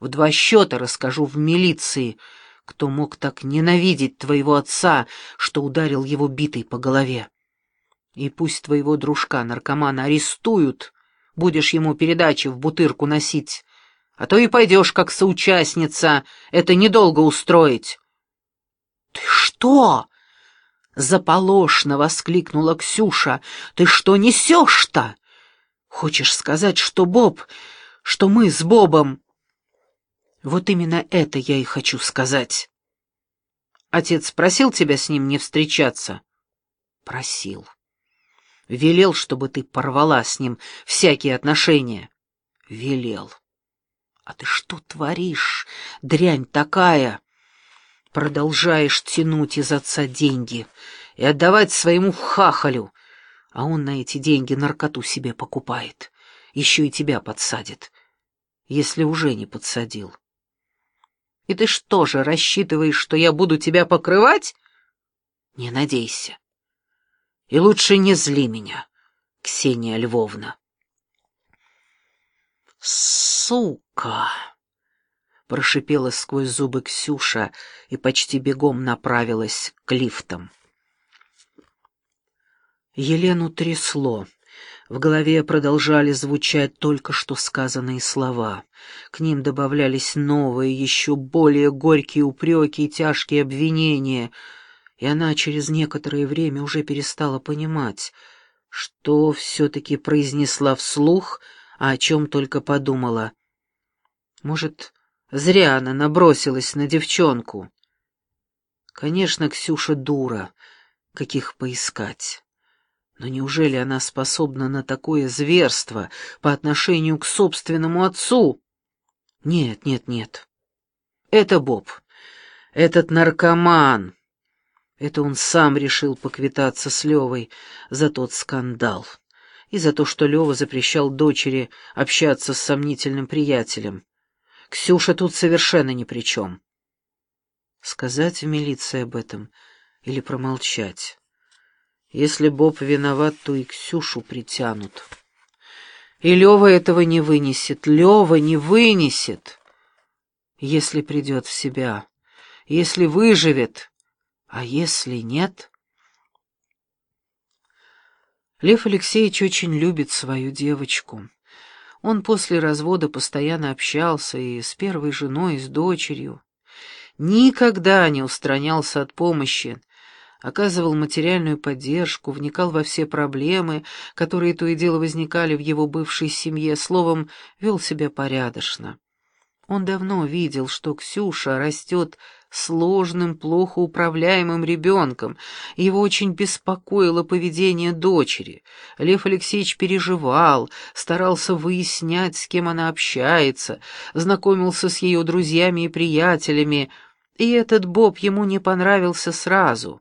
В два счета расскажу в милиции, кто мог так ненавидеть твоего отца, что ударил его битой по голове. И пусть твоего дружка-наркомана арестуют, будешь ему передачи в бутырку носить, а то и пойдешь как соучастница, это недолго устроить. — Ты что? — заполошно воскликнула Ксюша. — Ты что несешь-то? Хочешь сказать, что Боб, что мы с Бобом... Вот именно это я и хочу сказать. Отец просил тебя с ним не встречаться? Просил. Велел, чтобы ты порвала с ним всякие отношения. Велел. А ты что творишь, дрянь такая? Продолжаешь тянуть из отца деньги и отдавать своему хахалю, а он на эти деньги наркоту себе покупает. Еще и тебя подсадит, если уже не подсадил. И ты что же, рассчитываешь, что я буду тебя покрывать? Не надейся. И лучше не зли меня, Ксения Львовна. Сука! Прошипела сквозь зубы Ксюша и почти бегом направилась к лифтам. Елену трясло. В голове продолжали звучать только что сказанные слова. К ним добавлялись новые, еще более горькие упреки и тяжкие обвинения — и она через некоторое время уже перестала понимать, что все-таки произнесла вслух, а о чем только подумала. Может, зря она набросилась на девчонку. Конечно, Ксюша дура, каких поискать. Но неужели она способна на такое зверство по отношению к собственному отцу? Нет, нет, нет. Это Боб. Этот наркоман. Это он сам решил поквитаться с Левой за тот скандал и за то, что Лева запрещал дочери общаться с сомнительным приятелем. Ксюша тут совершенно ни при чем. Сказать в милиции об этом или промолчать? Если Боб виноват, то и Ксюшу притянут. И Лева этого не вынесет, Лева не вынесет. Если придет в себя, если выживет, а если нет? Лев Алексеевич очень любит свою девочку. Он после развода постоянно общался и с первой женой, и с дочерью. Никогда не устранялся от помощи, оказывал материальную поддержку, вникал во все проблемы, которые то и дело возникали в его бывшей семье, словом, вел себя порядочно. Он давно видел, что Ксюша растет сложным, плохо управляемым ребенком. Его очень беспокоило поведение дочери. Лев Алексеевич переживал, старался выяснять, с кем она общается, знакомился с ее друзьями и приятелями, и этот Боб ему не понравился сразу.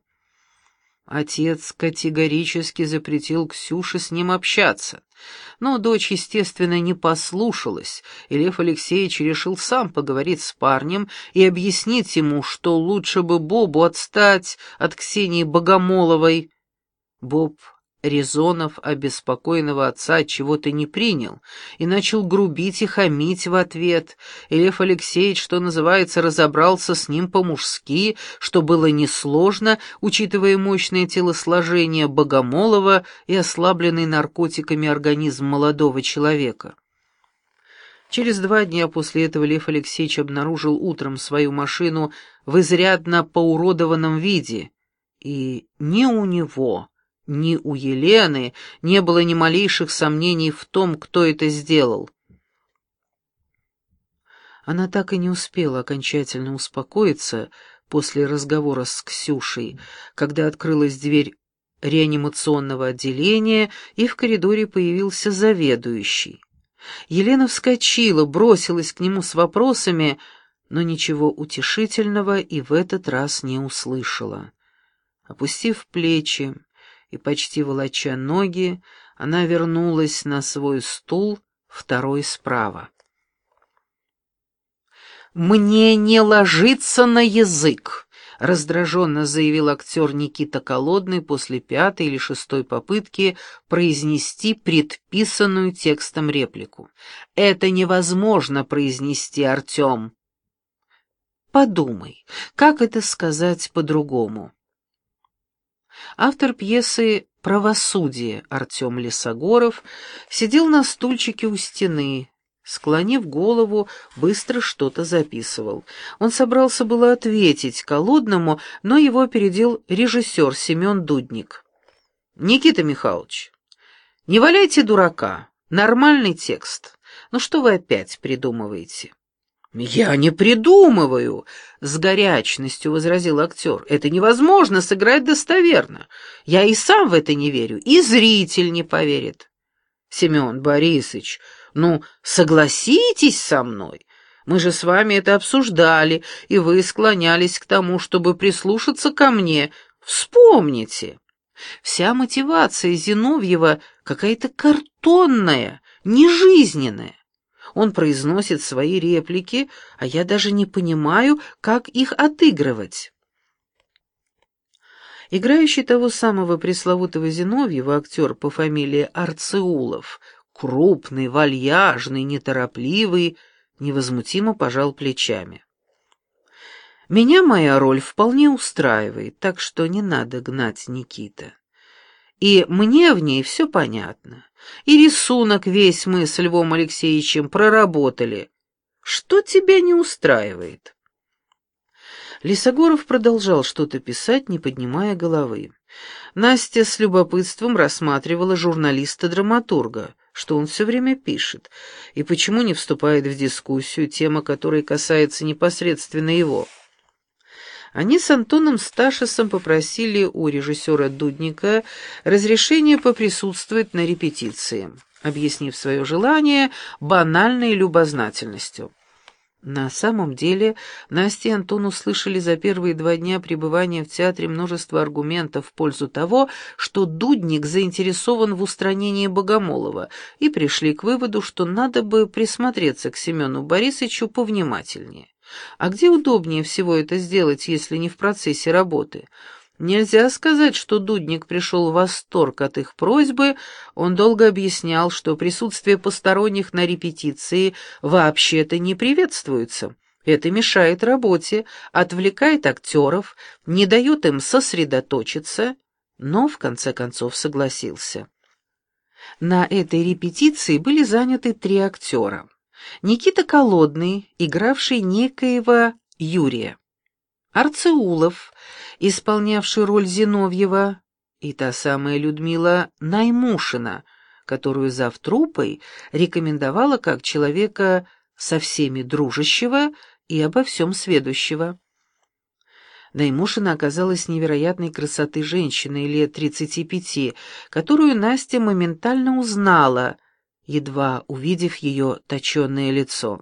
Отец категорически запретил Ксюше с ним общаться. Но дочь, естественно, не послушалась, и Лев Алексеевич решил сам поговорить с парнем и объяснить ему, что лучше бы Бобу отстать от Ксении Богомоловой. Боб резонов обеспокоенного отца чего-то не принял и начал грубить и хамить в ответ, и Лев Алексеевич, что называется, разобрался с ним по-мужски, что было несложно, учитывая мощное телосложение Богомолова и ослабленный наркотиками организм молодого человека. Через два дня после этого Лев Алексеевич обнаружил утром свою машину в изрядно поуродованном виде, и ни у него, ни у Елены не было ни малейших сомнений в том, кто это сделал. Она так и не успела окончательно успокоиться после разговора с Ксюшей, когда открылась дверь реанимационного отделения, и в коридоре появился заведующий. Елена вскочила, бросилась к нему с вопросами, но ничего утешительного и в этот раз не услышала. Опустив плечи, и, почти волоча ноги, она вернулась на свой стул, второй справа. «Мне не ложится на язык!» —— раздраженно заявил актер Никита Колодный после пятой или шестой попытки произнести предписанную текстом реплику. «Это невозможно произнести, Артем!» «Подумай, как это сказать по-другому?» Автор пьесы «Правосудие» Артем Лесогоров сидел на стульчике у стены, Склонив голову, быстро что-то записывал. Он собрался было ответить Колодному, но его опередил режиссер Семен Дудник. «Никита Михайлович, не валяйте дурака. Нормальный текст. Ну что вы опять придумываете?» «Я не придумываю!» — с горячностью возразил актер. «Это невозможно сыграть достоверно. Я и сам в это не верю, и зритель не поверит». «Семен Борисович, ну, согласитесь со мной. Мы же с вами это обсуждали, и вы склонялись к тому, чтобы прислушаться ко мне. Вспомните. Вся мотивация Зиновьева какая-то картонная, нежизненная. Он произносит свои реплики, а я даже не понимаю, как их отыгрывать. Играющий того самого пресловутого Зиновьева актер по фамилии Арцеулов крупный, вальяжный, неторопливый, невозмутимо пожал плечами. «Меня моя роль вполне устраивает, так что не надо гнать Никита. И мне в ней все понятно. И рисунок весь мы с Львом Алексеевичем проработали. Что тебя не устраивает?» Лисогоров продолжал что-то писать, не поднимая головы. Настя с любопытством рассматривала журналиста-драматурга — что он все время пишет, и почему не вступает в дискуссию, тема которой касается непосредственно его. Они с Антоном Сташисом попросили у режиссера Дудника разрешения поприсутствовать на репетиции, объяснив свое желание банальной любознательностью. На самом деле, Настя и Антон услышали за первые два дня пребывания в театре множество аргументов в пользу того, что Дудник заинтересован в устранении Богомолова, и пришли к выводу, что надо бы присмотреться к Семену Борисовичу повнимательнее. А где удобнее всего это сделать, если не в процессе работы – Нельзя сказать, что Дудник пришел в восторг от их просьбы, он долго объяснял, что присутствие посторонних на репетиции вообще-то не приветствуется. Это мешает работе, отвлекает актеров, не дает им сосредоточиться, но в конце концов согласился. На этой репетиции были заняты три актера. Никита Колодный, игравший некоего Юрия. Арцеулов, исполнявший роль Зиновьева, и та самая Людмила Наймушина, которую завтрупой рекомендовала как человека со всеми дружащего и обо всем сведущего. Наймушина оказалась невероятной красоты женщиной лет тридцати пяти, которую Настя моментально узнала, едва увидев ее точенное лицо.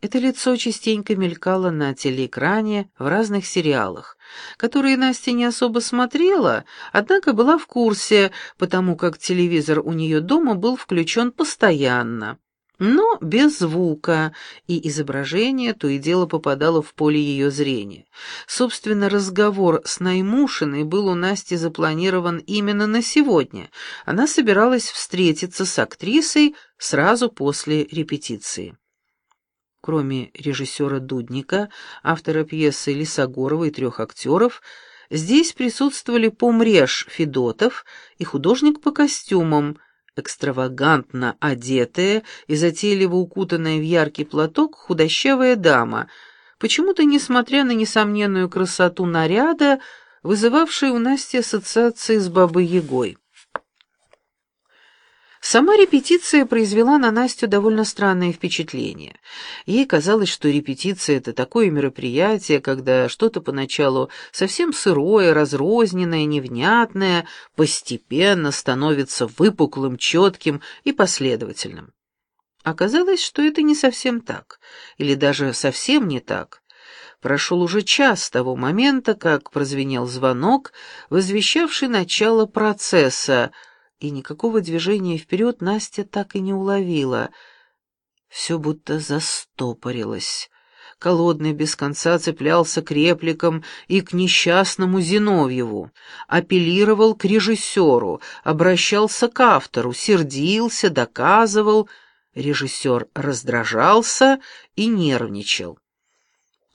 Это лицо частенько мелькало на телеэкране в разных сериалах, которые Настя не особо смотрела, однако была в курсе, потому как телевизор у нее дома был включен постоянно. Но без звука, и изображение то и дело попадало в поле ее зрения. Собственно, разговор с Наймушиной был у Насти запланирован именно на сегодня. Она собиралась встретиться с актрисой сразу после репетиции. Кроме режиссера Дудника, автора пьесы Лисогорова и трех актеров, здесь присутствовали помреж Федотов и художник по костюмам, экстравагантно одетая и затейливо укутанная в яркий платок худощавая дама, почему-то, несмотря на несомненную красоту наряда, вызывавшая у Насти ассоциации с Бабой Ягой. Сама репетиция произвела на Настю довольно странное впечатление. Ей казалось, что репетиция — это такое мероприятие, когда что-то поначалу совсем сырое, разрозненное, невнятное, постепенно становится выпуклым, четким и последовательным. Оказалось, что это не совсем так, или даже совсем не так. Прошел уже час с того момента, как прозвенел звонок, возвещавший начало процесса — и никакого движения вперед Настя так и не уловила. Все будто застопорилось. Колодный без конца цеплялся к репликам и к несчастному Зиновьеву, апеллировал к режиссеру, обращался к автору, сердился, доказывал. Режиссер раздражался и нервничал.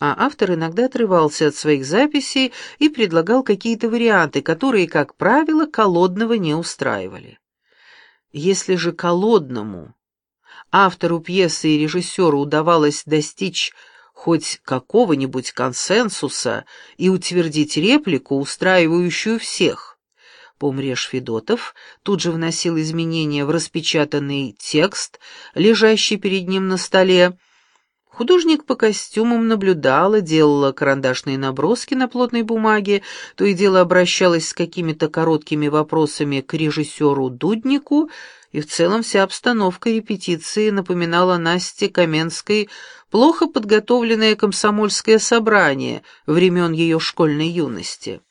А автор иногда отрывался от своих записей и предлагал какие-то варианты, которые, как правило, Колодного не устраивали. Если же Колодному, автору пьесы и режиссеру удавалось достичь хоть какого-нибудь консенсуса и утвердить реплику, устраивающую всех. Помреш Федотов тут же вносил изменения в распечатанный текст, лежащий перед ним на столе. Художник по костюмам наблюдала, делала карандашные наброски на плотной бумаге, то и дело обращалась с какими-то короткими вопросами к режиссеру Дуднику, и в целом вся обстановка репетиции напоминала Насте Каменской плохо подготовленное комсомольское собрание времен ее школьной юности.